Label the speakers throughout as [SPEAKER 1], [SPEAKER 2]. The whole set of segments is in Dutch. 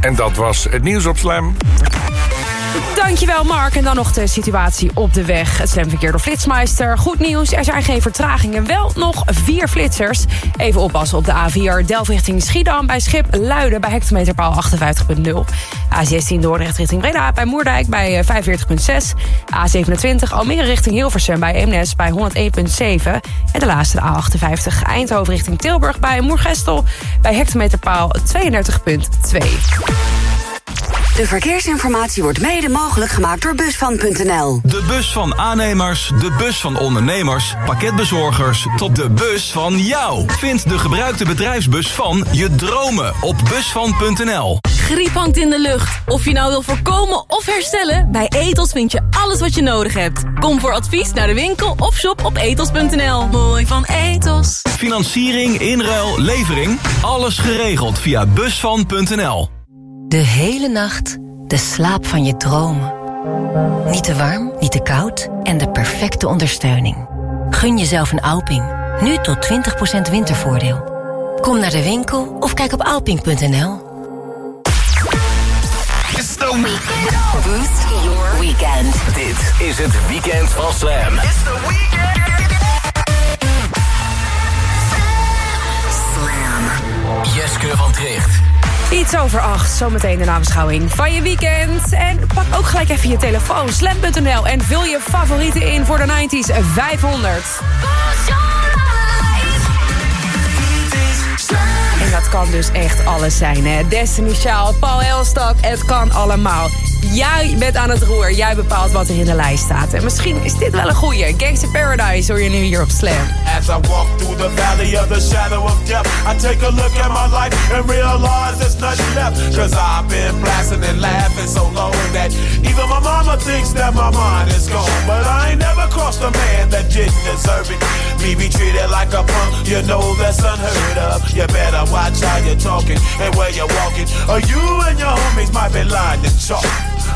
[SPEAKER 1] En dat was het nieuws op Slam.
[SPEAKER 2] Dankjewel Mark. En dan nog de situatie op de weg. Het stemverkeer door Flitsmeister. Goed nieuws, er zijn geen vertragingen. Wel nog vier flitsers. Even oppassen op de A4 Delft richting Schiedam. Bij Schip Luiden bij hectometerpaal 58.0. A16 Dordrecht richting Breda bij Moerdijk bij 45.6. A27 Almere richting Hilversum bij Eemnes bij 101.7. En de laatste de A58 Eindhoven richting Tilburg bij Moergestel bij hectometerpaal 32.2.
[SPEAKER 3] De verkeersinformatie wordt mede mogelijk gemaakt door Busvan.nl.
[SPEAKER 4] De bus van aannemers, de bus van ondernemers, pakketbezorgers... tot de bus van jou. Vind de gebruikte bedrijfsbus van je dromen op Busvan.nl.
[SPEAKER 5] Griep hangt in de lucht. Of je nou wil voorkomen of herstellen... bij Etos vind je alles wat je nodig hebt. Kom voor advies naar de winkel of shop op etos.nl. Mooi van Etos.
[SPEAKER 4] Financiering, inruil, levering... alles geregeld via Busvan.nl.
[SPEAKER 6] De hele nacht de slaap van je dromen. Niet te warm, niet te koud en de perfecte ondersteuning. Gun jezelf een Alping. Nu tot 20% wintervoordeel. Kom naar de winkel of kijk op alping.nl.
[SPEAKER 3] Boost your weekend.
[SPEAKER 7] Dit is het weekend van Slam. It's the weekend.
[SPEAKER 3] Slam.
[SPEAKER 7] Jeske van Tricht.
[SPEAKER 2] Iets over acht, zometeen de nabeschouwing van je weekend. En pak ook gelijk even je telefoon, slam.nl... en vul je favorieten in voor de 90s 500. En dat kan dus echt alles zijn, hè. Destiny Child, Paul Elstak, het kan allemaal. Jij bent aan het roer, jij bepaalt wat er in de lijst staat. En misschien is dit wel een goeie. Gangster Paradise hoor je nu hier op Slam.
[SPEAKER 8] As I walk through the valley of the shadow of death, I take a look at my life and realize there's nothing left. Cause I've been blasting and laughing so long that even my mama thinks that my mind is gone. But I ain't never crossed a man that didn't deserve it. Me be treated like a punk, you know that's unheard of. You better watch how you're talking and where you're walking, or you and your homies might be lying to chalk.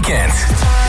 [SPEAKER 7] weekend.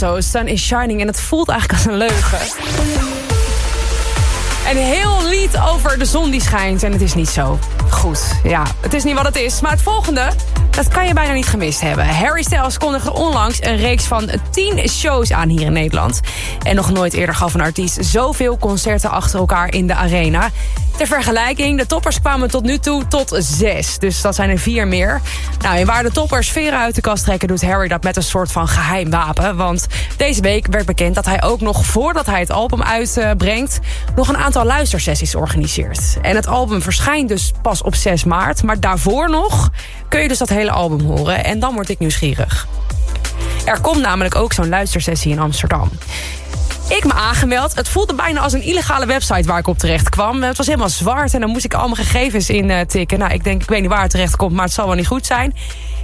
[SPEAKER 2] Ingrosso, Sun is Shining. En het voelt eigenlijk als een leugen. Een heel lied over de zon die schijnt en het is niet zo. Goed, ja, het is niet wat het is. Maar het volgende, dat kan je bijna niet gemist hebben. Harry Styles kondigde onlangs een reeks van 10 shows aan hier in Nederland. En nog nooit eerder gaf een artiest zoveel concerten achter elkaar in de arena. Ter vergelijking, de toppers kwamen tot nu toe tot zes. Dus dat zijn er vier meer. Nou, en waar de toppers veren uit de kast trekken... doet Harry dat met een soort van geheim wapen. Want deze week werd bekend dat hij ook nog voordat hij het album uitbrengt... nog een aantal luistersessies organiseert. En het album verschijnt dus pas op 6 maart. Maar daarvoor nog kun je dus dat hele album horen. En dan word ik nieuwsgierig. Er komt namelijk ook zo'n luistersessie in Amsterdam. Ik me aangemeld. Het voelde bijna als een illegale website waar ik op terecht kwam. Het was helemaal zwart en dan moest ik allemaal gegevens in tikken. Nou, ik denk, ik weet niet waar het terecht komt, maar het zal wel niet goed zijn.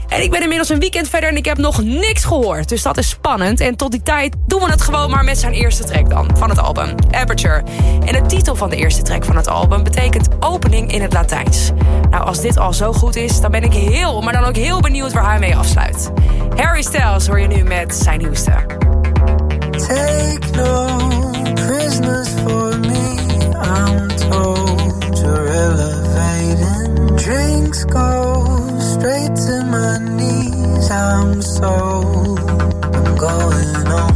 [SPEAKER 2] En ik ben inmiddels een weekend verder en ik heb nog niks gehoord. Dus dat is spannend. En tot die tijd doen we het gewoon maar met zijn eerste track dan. Van het album, Aperture. En de titel van de eerste track van het album betekent opening in het Latijns. Nou, als dit al zo goed is, dan ben ik heel, maar dan ook heel benieuwd waar hij mee afsluit. Harry Styles hoor je nu met zijn nieuwste.
[SPEAKER 9] My knees. I'm sold. I'm going on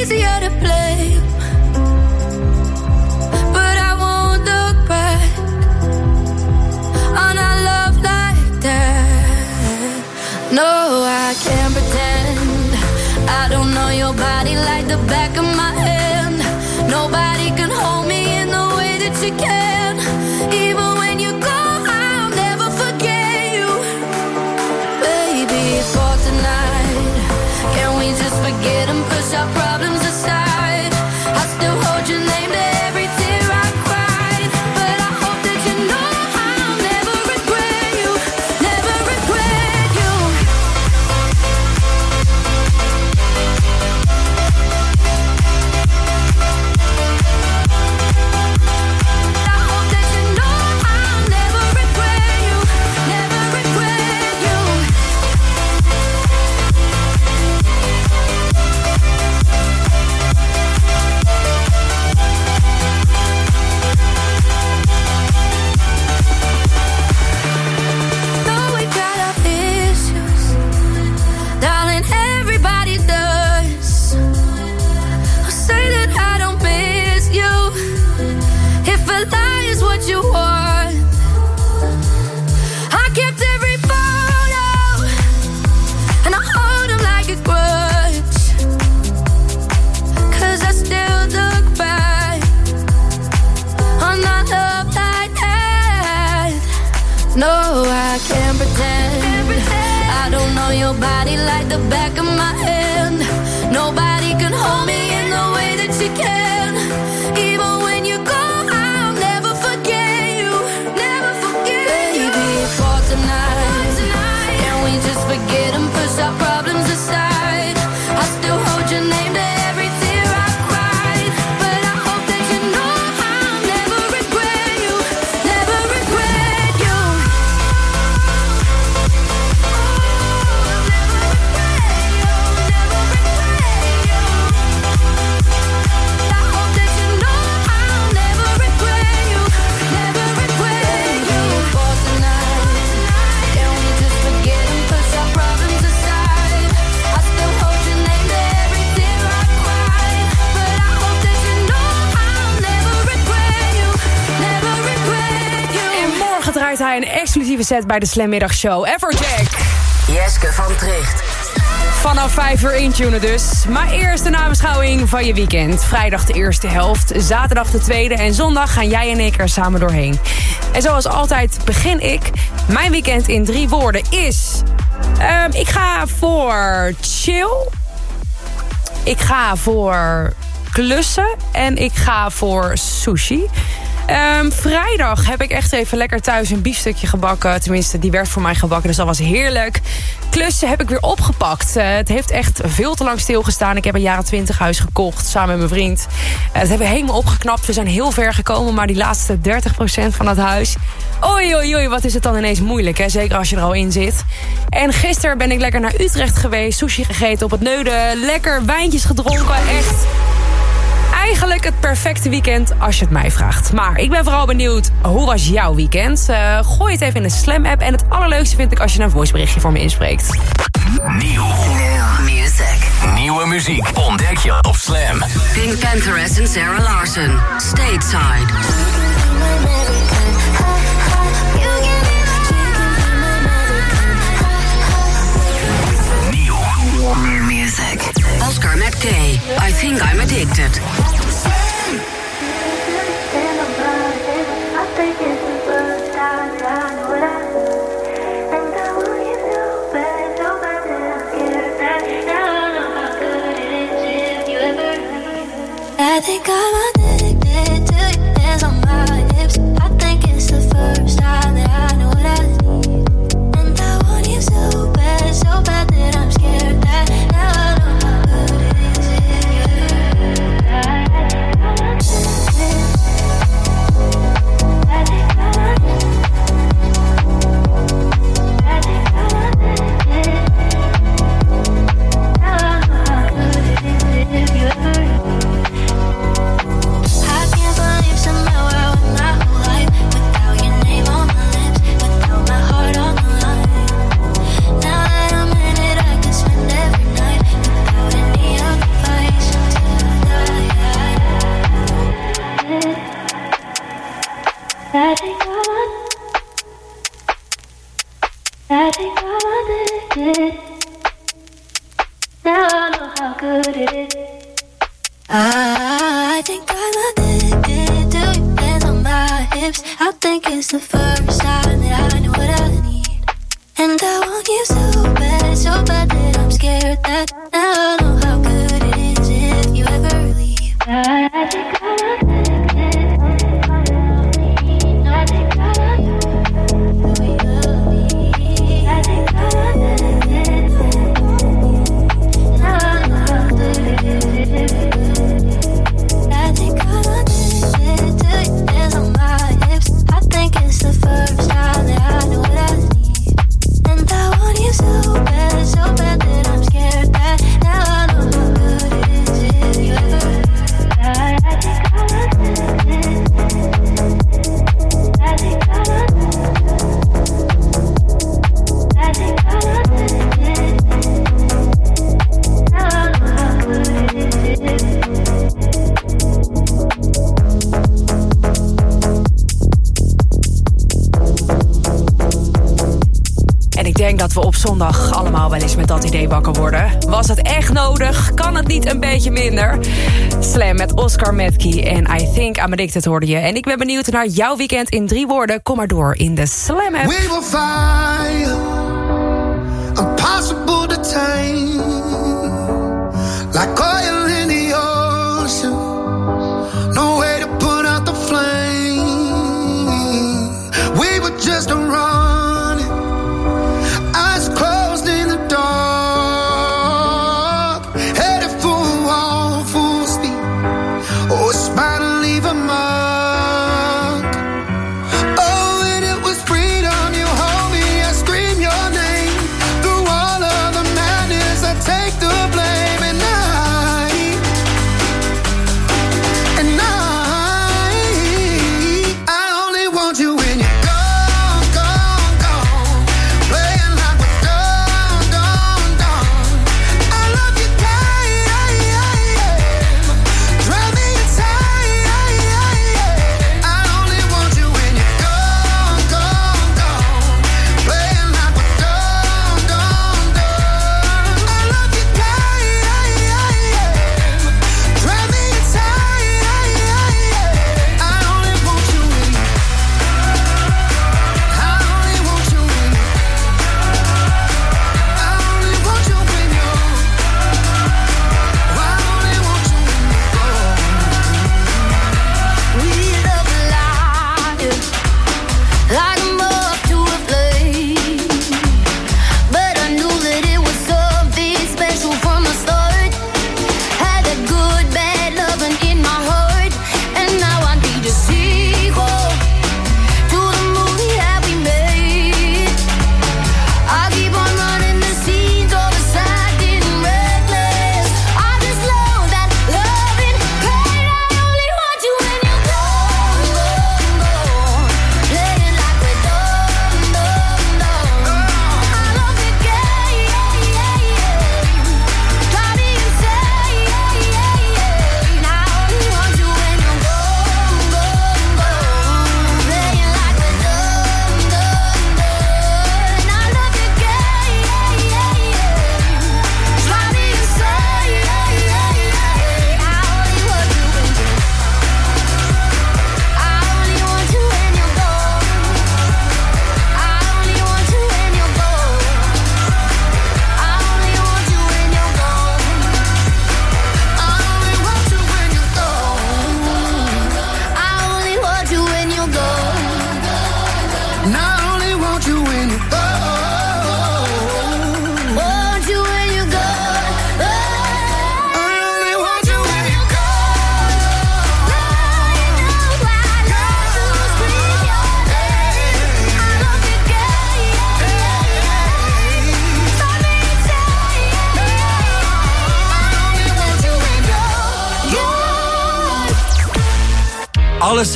[SPEAKER 7] easier to blame.
[SPEAKER 2] Exclusieve set bij de Slam Middagshow. Everjack.
[SPEAKER 10] Jeske van Tricht.
[SPEAKER 2] Vanaf 5 uur intunen dus. Maar eerst de nabeschouwing van je weekend. Vrijdag de eerste helft, zaterdag de tweede... en zondag gaan jij en ik er samen doorheen. En zoals altijd begin ik. Mijn weekend in drie woorden is... ehm, ik ga voor chill. Ik ga voor klussen. En ik ga voor sushi. Ehm, vrijdag heb ik echt even lekker thuis een biefstukje gebakken. Tenminste, die werd voor mij gebakken, dus dat was heerlijk. Klussen heb ik weer opgepakt. Eh, het heeft echt veel te lang stilgestaan. Ik heb een jaren 20 huis gekocht samen met mijn vriend. Eh, dat hebben we helemaal opgeknapt. We zijn heel ver gekomen, maar die laatste 30% van het huis... Oei, oei, oei, wat is het dan ineens moeilijk, hè? Zeker als je er al in zit. En gisteren ben ik lekker naar Utrecht geweest. Sushi gegeten op het Neuden. Lekker wijntjes gedronken. Echt eigenlijk het perfecte weekend als je het mij vraagt. Maar ik ben vooral benieuwd, hoe was jouw weekend? Eh, gooi het even in de Slam-app. En het allerleukste vind ik als je een voiceberichtje voor me inspreekt.
[SPEAKER 11] Nieuw.
[SPEAKER 10] Music.
[SPEAKER 11] Nieuwe muziek ontdek je op Slam.
[SPEAKER 10] Pink Pantheress en Sarah Larson. Stateside.
[SPEAKER 11] Nieuw.
[SPEAKER 10] New music. Oscar McKay. I think I'm addicted.
[SPEAKER 7] as the first
[SPEAKER 2] op zondag allemaal wel eens met dat idee wakker worden. Was het echt nodig? Kan het niet een beetje minder? Slam met Oscar Metke en I Think I'm Addicted hoorde je. En ik ben benieuwd naar jouw weekend in drie woorden. Kom maar door in de Slam app.
[SPEAKER 10] We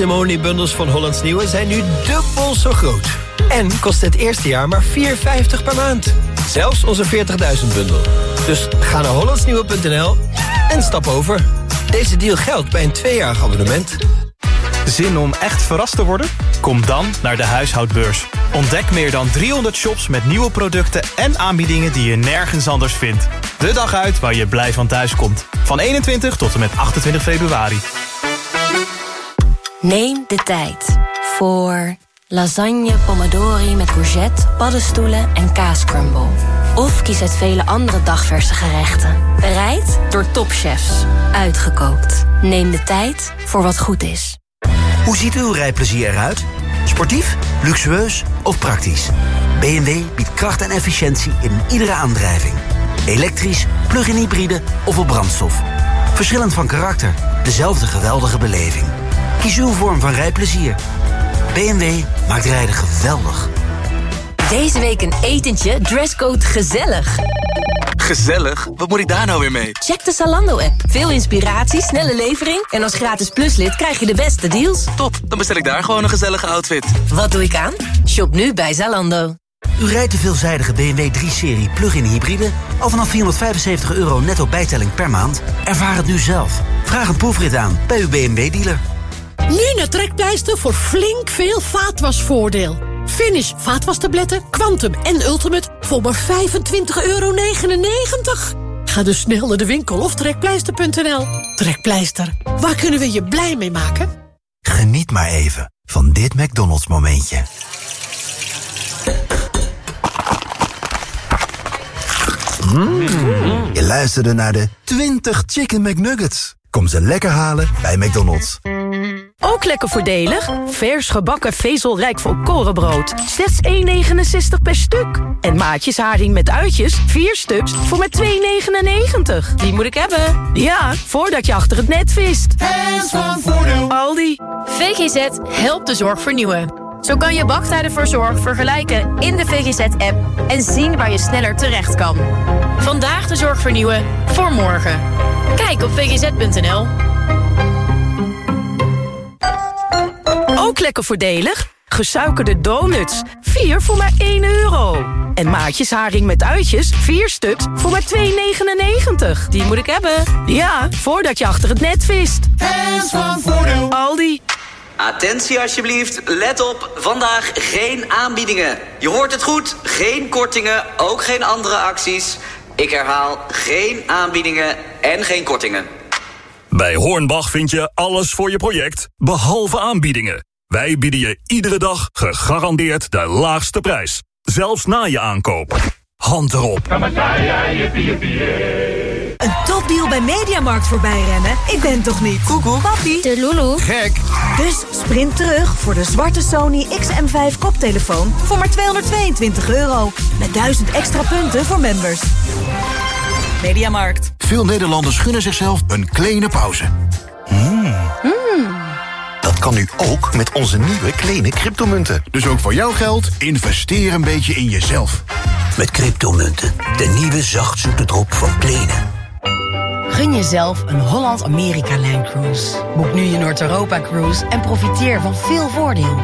[SPEAKER 12] De bundels van Hollands Nieuwe zijn nu dubbel zo groot. En kost het eerste jaar maar 4,50 per maand. Zelfs onze 40.000 bundel. Dus ga naar hollandsnieuwe.nl en stap over. Deze deal geldt bij een tweejarig abonnement.
[SPEAKER 13] Zin om echt verrast te worden? Kom dan naar de huishoudbeurs. Ontdek meer dan 300 shops met nieuwe producten en aanbiedingen die je nergens anders vindt. De dag uit waar je blij van thuis komt. Van 21 tot en met 28 februari.
[SPEAKER 6] Neem de tijd voor lasagne pomodori met courgette, paddenstoelen en kaascrumble. Of kies uit vele andere dagverse gerechten. Bereid door topchefs. Uitgekookt. Neem de tijd voor wat goed is.
[SPEAKER 14] Hoe ziet uw rijplezier eruit? Sportief, luxueus of praktisch? BMW biedt kracht en efficiëntie in iedere aandrijving. Elektrisch, plug-in hybride of op brandstof. Verschillend van karakter, dezelfde geweldige beleving. Kies uw vorm van rijplezier. BMW maakt rijden geweldig.
[SPEAKER 6] Deze week een etentje, dresscode gezellig.
[SPEAKER 15] Gezellig? Wat moet ik daar nou weer mee?
[SPEAKER 6] Check de Zalando-app. Veel inspiratie, snelle levering... en als gratis pluslid krijg je de beste deals.
[SPEAKER 15] Top, dan bestel ik daar gewoon een gezellige outfit.
[SPEAKER 6] Wat doe ik aan? Shop nu bij Zalando.
[SPEAKER 14] U rijdt de veelzijdige BMW 3-serie plug-in hybride... al vanaf 475 euro netto bijtelling per maand? Ervaar het nu zelf. Vraag een proefrit aan bij uw BMW-dealer.
[SPEAKER 16] Nu naar Trekpleister voor flink veel vaatwasvoordeel. Finish vaatwastabletten, Quantum en Ultimate voor maar 25,99 euro. Ga dus snel naar de winkel of trekpleister.nl. Trekpleister, waar kunnen we je blij mee maken?
[SPEAKER 17] Geniet maar even van dit McDonald's momentje. Mm. Je luisterde naar de 20 Chicken McNuggets. Kom ze lekker halen bij McDonald's.
[SPEAKER 18] Ook lekker voordelig. Vers gebakken vezelrijk volkorenbrood. Slechts 1,69 per stuk. En maatjes haring met uitjes. 4 stuks voor maar 2,99. Die moet ik hebben. Ja, voordat je achter het net vist.
[SPEAKER 9] Hands van Voordeel.
[SPEAKER 18] Aldi.
[SPEAKER 19] VGZ helpt de zorg vernieuwen. Zo kan je wachttijden voor zorg vergelijken in de VGZ-app... en zien waar je sneller terecht kan. Vandaag de zorg vernieuwen, voor morgen. Kijk op vgz.nl.
[SPEAKER 18] Ook lekker voordelig. Gesuikerde donuts. 4 voor maar 1 euro. En maatjes haring met uitjes. 4 stuks voor maar 2,99. Die moet ik hebben. Ja, voordat je achter het net vist.
[SPEAKER 9] Hands van Voordeel.
[SPEAKER 18] Aldi.
[SPEAKER 20] Attentie alsjeblieft, let op, vandaag geen aanbiedingen. Je hoort het goed, geen kortingen, ook geen andere acties. Ik herhaal, geen aanbiedingen en geen kortingen.
[SPEAKER 21] Bij Hornbach vind je alles voor je project, behalve aanbiedingen. Wij bieden je iedere dag gegarandeerd de laagste prijs. Zelfs na je aankoop. Hand erop.
[SPEAKER 22] Een topdeal bij Mediamarkt voorbij rennen? Ik ben toch niet? Koekoek. Papi. De Lulu.
[SPEAKER 21] Gek.
[SPEAKER 22] Dus sprint terug voor de zwarte Sony XM5 koptelefoon voor maar 222 euro. Met 1000 extra punten voor members. Mediamarkt.
[SPEAKER 17] Veel Nederlanders gunnen zichzelf een kleine pauze. Hmm. Dat kan nu ook met onze nieuwe kleine cryptomunten. Dus ook voor jouw geld, investeer een beetje in jezelf.
[SPEAKER 14] Met cryptomunten, de nieuwe zachtzoete drop van Kleene.
[SPEAKER 23] Gun jezelf een Holland-Amerika-lijncruise. Boek nu je Noord-Europa-cruise en profiteer van veel voordeel.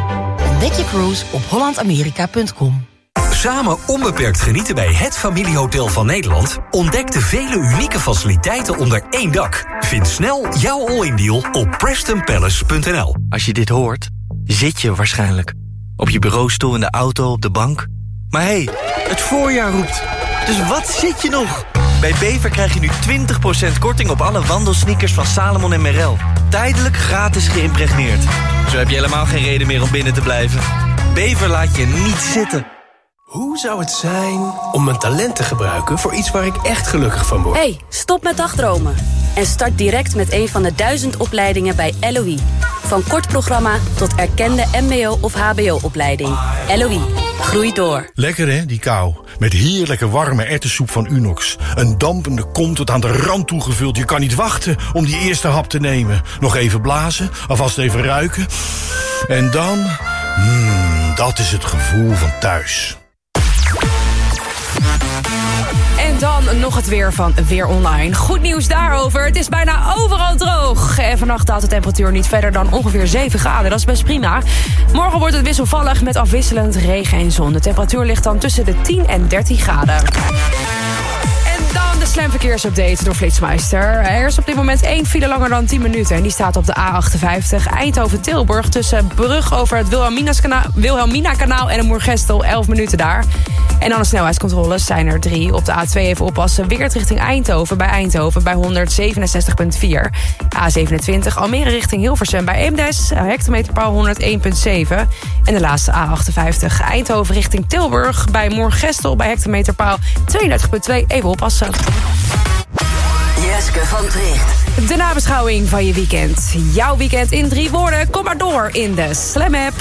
[SPEAKER 23] Ontdek je cruise op hollandamerika.com.
[SPEAKER 24] Samen onbeperkt genieten bij het familiehotel van Nederland? Ontdek de vele unieke faciliteiten onder één dak. Vind snel jouw all-in deal op prestonpalace.nl.
[SPEAKER 25] Als je dit hoort, zit je waarschijnlijk. Op je bureaustoel, in de auto, op de bank. Maar hé, hey, het voorjaar roept. Dus wat zit je nog? Bij Bever krijg je nu 20% korting op alle wandelsneakers van Salomon en Merrell. Tijdelijk gratis geïmpregneerd. Zo heb je helemaal geen reden meer om binnen te blijven. Bever laat je niet zitten.
[SPEAKER 26] Hoe zou het zijn om mijn talent te gebruiken voor iets waar ik echt gelukkig van word?
[SPEAKER 27] hey, stop met dagdromen. En start direct met een van de duizend opleidingen bij LOE. Van kort programma tot erkende mbo- of hbo-opleiding. LOE, groei door.
[SPEAKER 28] Lekker hè, die kou. Met heerlijke warme erwtensoep van Unox. Een dampende kom tot aan de rand toegevuld. Je kan niet wachten om die eerste hap te nemen. Nog even blazen, alvast even ruiken. En dan... Mmm, dat is het gevoel van thuis.
[SPEAKER 2] Dan nog het weer van Weer Online. Goed nieuws daarover. Het is bijna overal droog. En vannacht daalt de temperatuur niet verder dan ongeveer 7 graden. Dat is best prima. Morgen wordt het wisselvallig met afwisselend regen en zon. De temperatuur ligt dan tussen de 10 en 13 graden. En dan
[SPEAKER 7] de slam verkeersupdate door Flitsmeister. Er is op dit moment één file langer dan 10 minuten. En die staat op de A58 Eindhoven-Tilburg... tussen brug over het Wilhelmina-kanaal en de Moergestel. 11 minuten daar. En dan de snelheidscontroles zijn er drie. Op de A2 even oppassen. Weert richting Eindhoven bij Eindhoven bij 167,4. A27 Almere richting Hilversum bij Eemdes. Hectometerpaal 101,7. En de laatste A58 Eindhoven richting Tilburg bij Moorgestel bij hectometerpaal 32,2. Even oppassen.
[SPEAKER 29] Jeske van Tricht.
[SPEAKER 7] De nabeschouwing van je weekend. Jouw weekend in drie woorden. Kom maar door in de Slam App.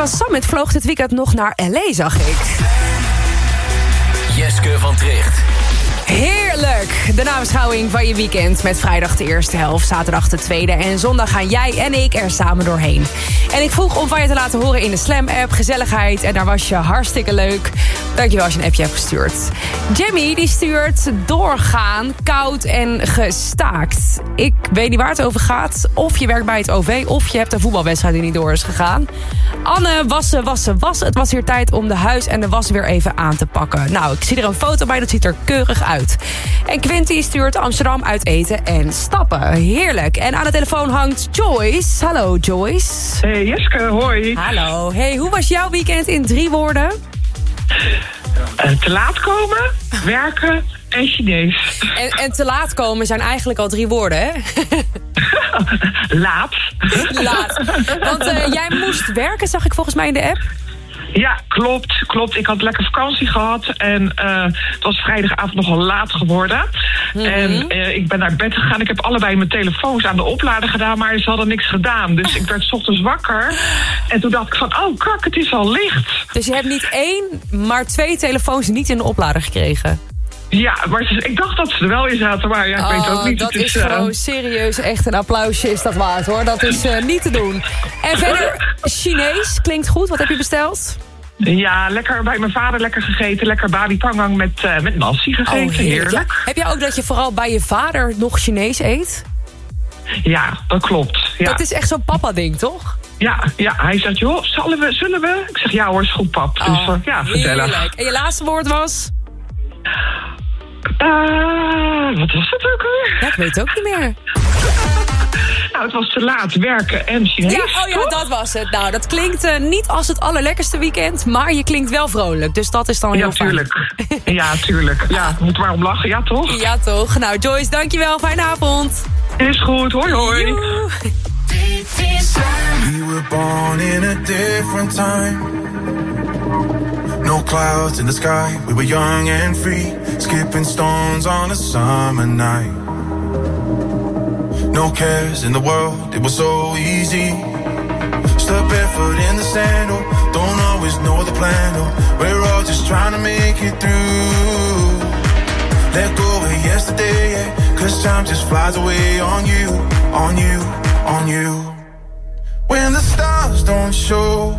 [SPEAKER 2] John Summit vloog dit weekend nog naar L.A., zag ik.
[SPEAKER 24] Jeske van Tricht.
[SPEAKER 2] Heerlijk! De nabeschouwing van je weekend met vrijdag de eerste helft, zaterdag de tweede en zondag gaan jij en ik er samen doorheen. En ik vroeg om van je te laten horen in de Slam-app, gezelligheid en daar was je hartstikke leuk. Dankjewel als je een appje hebt gestuurd. Jamie die stuurt doorgaan, koud en gestaakt. Ik weet niet waar het over gaat. Of je werkt bij het OV of je hebt een voetbalwedstrijd die niet door is gegaan. Anne, wassen, wassen, wassen. Het was weer tijd om de huis en de was weer even aan te pakken. Nou, ik zie er een foto bij, dat ziet er keurig uit. En Quinty stuurt Amsterdam uit eten en stappen. Heerlijk. En aan de telefoon hangt Joyce. Hallo Joyce.
[SPEAKER 30] Hey Jeske, hoi.
[SPEAKER 2] Hallo. Hey, hoe was jouw weekend in drie woorden?
[SPEAKER 30] Eh, te laat komen, werken en Chinees.
[SPEAKER 2] En, en te laat komen zijn eigenlijk al drie woorden, hè?
[SPEAKER 30] Laat.
[SPEAKER 2] Laat. Want eh, jij moest werken, zag ik volgens mij in de app.
[SPEAKER 30] Ja, klopt, klopt. Ik had lekker vakantie gehad en eh, het was vrijdagavond nogal laat geworden. En eh, ik ben naar bed gegaan. Ik heb allebei mijn telefoons aan de oplader gedaan, maar ze hadden niks gedaan. Dus ik werd 's ochtends wakker en toen dacht ik van, oh kak, het is al licht.
[SPEAKER 2] Dus je hebt niet één, maar twee telefoons niet in de oplader gekregen.
[SPEAKER 30] Ja, maar het is- ik dacht dat ze er wel in zaten, maar ja, ik weet ook
[SPEAKER 2] Oh,
[SPEAKER 30] niet.
[SPEAKER 2] dat
[SPEAKER 30] Het
[SPEAKER 2] is
[SPEAKER 30] eh,
[SPEAKER 2] gewoon serieus echt een applausje is dat waard hoor. Dat is eh, niet te doen. En verder, Chinees klinkt goed. Wat heb je besteld?
[SPEAKER 30] Ja, lekker bij mijn vader lekker gegeten. Lekker babi pangang met, eh, met nasi gegeten.
[SPEAKER 2] Oh, heerlijk.
[SPEAKER 30] heerlijk.
[SPEAKER 2] Ja. Heb jij ook dat je vooral bij je vader nog Chinees eet?
[SPEAKER 30] Ja, dat klopt. Ja.
[SPEAKER 2] Dat is echt zo'n papa-ding, toch?
[SPEAKER 30] Ja, ja, hij zegt, joh, zullen we, zullen we? Ik zeg, ja hoor, is goed pap. Dus eh, ja, vertellen.
[SPEAKER 2] Oh, Heerlijk. En je laatste woord was?
[SPEAKER 30] Eh, wat was het ook weer?
[SPEAKER 2] Ja, ik weet het ook niet meer.
[SPEAKER 30] Nou, het was te laat werken en Chinees.
[SPEAKER 2] Ja, oh ja,
[SPEAKER 30] toch?
[SPEAKER 2] dat was het. Nou, dat klinkt eh, niet als het allerlekkerste weekend, maar je klinkt wel vrolijk. Dus dat is dan heel
[SPEAKER 30] Ja,
[SPEAKER 2] fijn.
[SPEAKER 30] tuurlijk. Ja, tuurlijk. Ja, moet maar om lachen, ja toch?
[SPEAKER 2] Ja, toch. Nou, Joyce, dankjewel. Fijne avond.
[SPEAKER 30] Is goed, hoi hoi.
[SPEAKER 31] We were born in a different time. No clouds in the sky. We were young and free, skipping stones on a summer night. No cares in the world, it was so easy. Step barefoot in the sand, oh, don't always know the plan, oh. We're all just trying to make it through. Let go of yesterday, yeah, cause time just flies away on you, on you, on you. When the stars don't show,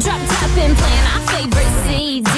[SPEAKER 32] Drop top and playing our favorite CDs.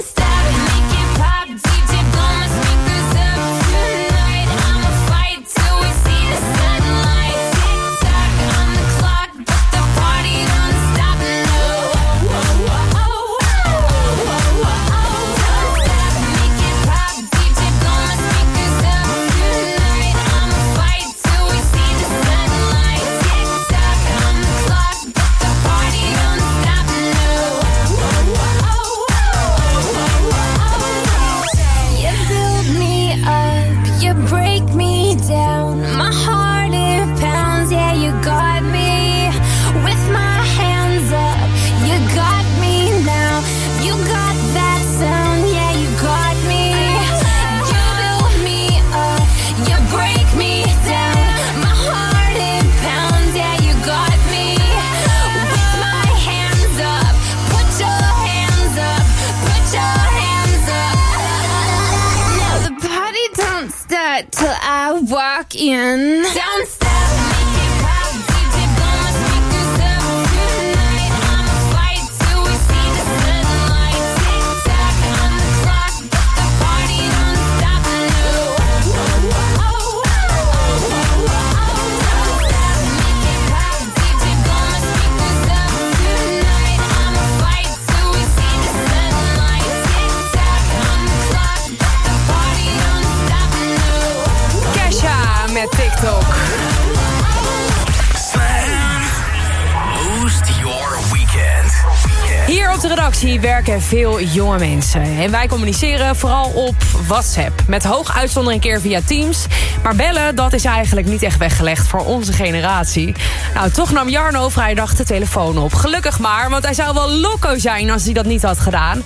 [SPEAKER 2] Werken veel jonge mensen. En wij communiceren vooral op WhatsApp. Met hoog uitzondering keer via Teams. Maar bellen, dat is eigenlijk niet echt weggelegd voor onze generatie. Nou, toch nam Jarno vrijdag de telefoon op. Gelukkig maar, want hij zou wel loco zijn als hij dat niet had gedaan.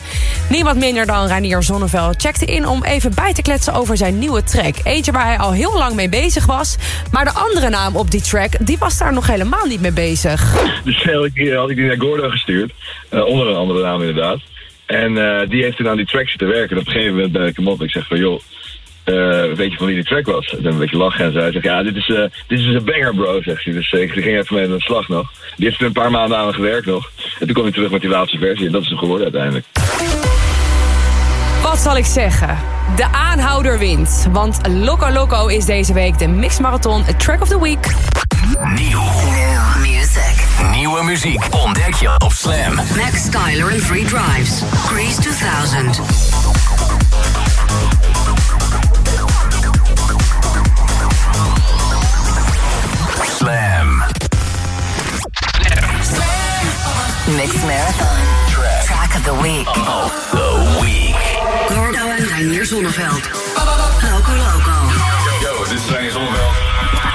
[SPEAKER 2] Niemand minder dan Reinier Zonneveld checkte in om even bij te kletsen over zijn nieuwe track. Eentje waar hij al heel lang mee bezig was. Maar de andere naam op die track, die was daar nog helemaal niet mee bezig.
[SPEAKER 7] Dus ik, had ik die naar Gordon gestuurd. eh, onder een andere naam inderdaad. En eh, die heeft toen aan die track zitten werken. En op een gegeven moment ben ik hem op ik zeg van... joh, eh, weet je van wie die track was? En dan een beetje lachen en zo. Hij zegt, ja, dit is, dit is een banger, bro, zegt hij. Dus ik ging even mee aan de slag nog. Die heeft er een paar maanden aan gewerkt nog. En toen kwam hij terug met die laatste versie. En dat is hem geworden uiteindelijk.
[SPEAKER 2] Wat zal ik zeggen? De aanhouder wint. Want Loco Loco is deze week de Mix Marathon Track of the Week.
[SPEAKER 11] Nieuw.
[SPEAKER 29] music.
[SPEAKER 11] Nieuwe muziek ontdek je op Slam.
[SPEAKER 29] Max Styler and Free Drives. Grease 2000.
[SPEAKER 11] Slam.
[SPEAKER 29] Mix Marathon. Track of the Week.
[SPEAKER 11] Of the week.
[SPEAKER 29] Reinier Zonneveld. Loco Loco.
[SPEAKER 7] Yo, dit is Reinier Zonneveld.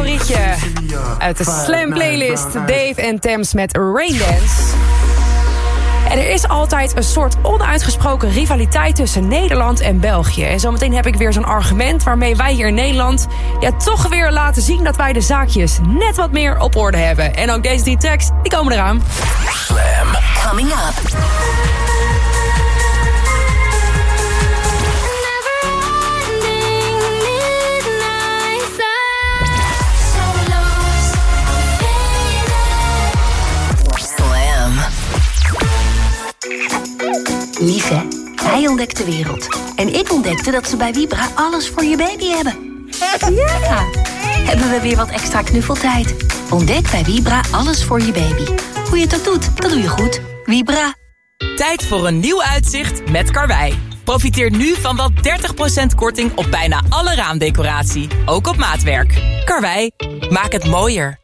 [SPEAKER 2] favorietje uit de Slam playlist. Dave en Thames met Raindance. En er is altijd een soort onuitgesproken rivaliteit tussen Nederland en België. En zometeen heb ik weer zo'n argument waarmee wij hier in Nederland... ja, toch weer laten zien dat wij de zaakjes net wat meer op orde hebben. En ook deze drie tracks, die komen eraan.
[SPEAKER 11] Slam.
[SPEAKER 32] Coming up.
[SPEAKER 6] Lief hè? Hij ontdekt de wereld. En ik ontdekte dat ze bij Vibra alles voor je baby hebben. Ja! Hebben we weer wat extra knuffeltijd. Ontdek bij Vibra alles voor je baby. Hoe je het ook doet, dat doe je goed. Vibra.
[SPEAKER 33] Tijd voor een nieuw uitzicht met Karwei. Profiteer nu van wel 30% korting op bijna alle raamdecoratie. Ook op maatwerk. Karwei, maak het mooier.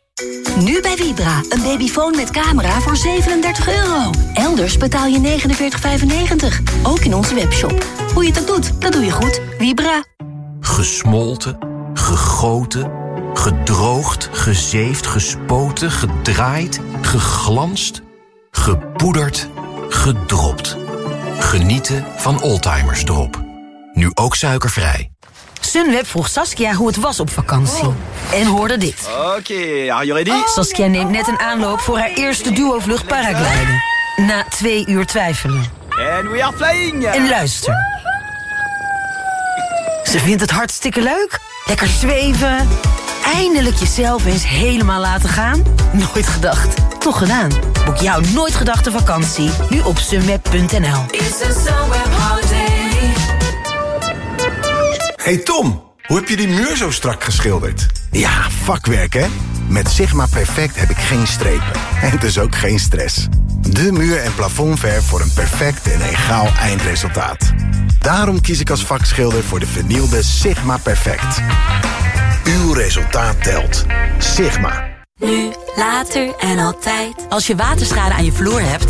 [SPEAKER 6] Nu bij Vibra. Een babyfoon met camera voor 37 euro. Elders betaal je 49,95. Ook in onze webshop. Hoe je ook doet, dat doe je goed. Vibra.
[SPEAKER 14] Gesmolten, gegoten, gedroogd, gezeefd, gespoten, gedraaid, geglanst, gepoederd, gedropt. Genieten van Oldtimers Drop. Nu ook suikervrij.
[SPEAKER 27] Sunweb vroeg Saskia hoe het was op vakantie. En hoorde dit.
[SPEAKER 34] Oké, are you ready?
[SPEAKER 27] Saskia neemt net een aanloop voor haar eerste duo-vlucht paragliden. Na twee uur twijfelen.
[SPEAKER 34] And we are flying!
[SPEAKER 27] En luister. Ze vindt het hartstikke leuk. Lekker zweven. Eindelijk jezelf eens helemaal laten gaan. Nooit gedacht.
[SPEAKER 35] toch gedaan? Boek jouw nooit gedachte vakantie nu op sunweb.nl.
[SPEAKER 17] Hey Tom, hoe heb je die muur zo strak geschilderd? Ja, vakwerk hè? Met Sigma Perfect heb ik geen strepen. En dus ook geen stress. De muur- en plafondverf voor een perfect en egaal eindresultaat. Daarom kies ik als vakschilder voor de vernielde Sigma Perfect. Uw resultaat telt. Sigma.
[SPEAKER 35] Nu, later en altijd. Als je waterschade aan je vloer hebt,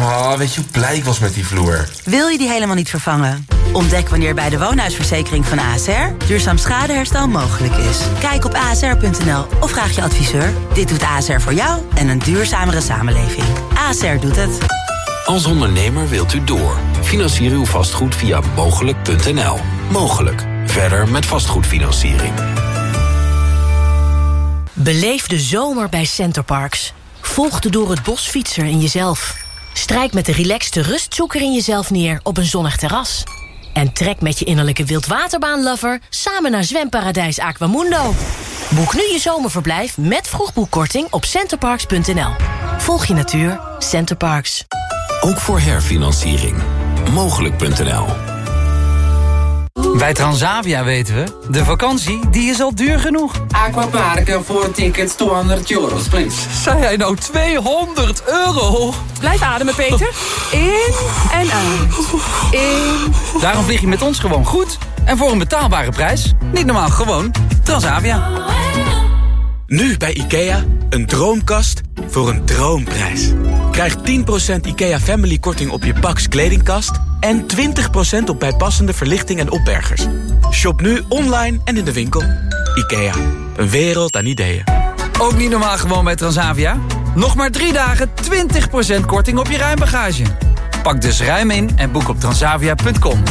[SPEAKER 1] Oh, weet je hoe blij ik was met die vloer?
[SPEAKER 35] wil je die helemaal niet vervangen. Ontdek wanneer bij de woonhuisverzekering van ASR duurzaam schadeherstel mogelijk is. Kijk op asr.nl of vraag je adviseur. Dit doet ASR voor jou en een duurzamere samenleving. ASR doet het.
[SPEAKER 14] Als ondernemer wilt u door. Financier uw vastgoed via mogelijk.nl. Mogelijk. Verder met vastgoedfinanciering.
[SPEAKER 6] Beleef de zomer bij Centerparks. Volg de door het bos fietser in jezelf. Strijk met de relaxte rustzoeker in jezelf neer op een zonnig terras. En trek met je innerlijke wildwaterbaanlover samen naar zwemparadijs Aquamundo. Boek nu je zomerverblijf met vroegboekkorting op centerparks.nl. Volg je natuur, Centerparks.
[SPEAKER 14] Ook voor herfinanciering. Mogelijk.nl.
[SPEAKER 36] Bij Transavia weten we, de vakantie die is al duur genoeg.
[SPEAKER 37] Aquaparken voor tickets 200 euros, please.
[SPEAKER 36] Zei hij nou 200 euro?
[SPEAKER 38] Blijf ademen, Peter. In en uit. In.
[SPEAKER 36] Daarom vlieg je met ons gewoon goed. En voor een betaalbare prijs. Niet normaal, gewoon Transavia.
[SPEAKER 39] Nu bij IKEA, een droomkast voor een droomprijs. Krijg 10% IKEA Family korting op je Pax kledingkast... en 20% op bijpassende verlichting en opbergers. Shop nu online en in de winkel. IKEA, een wereld aan ideeën.
[SPEAKER 36] Ook niet normaal gewoon bij Transavia? Nog maar drie dagen 20% korting op je ruimbagage. Pak dus ruim in en boek op transavia.com.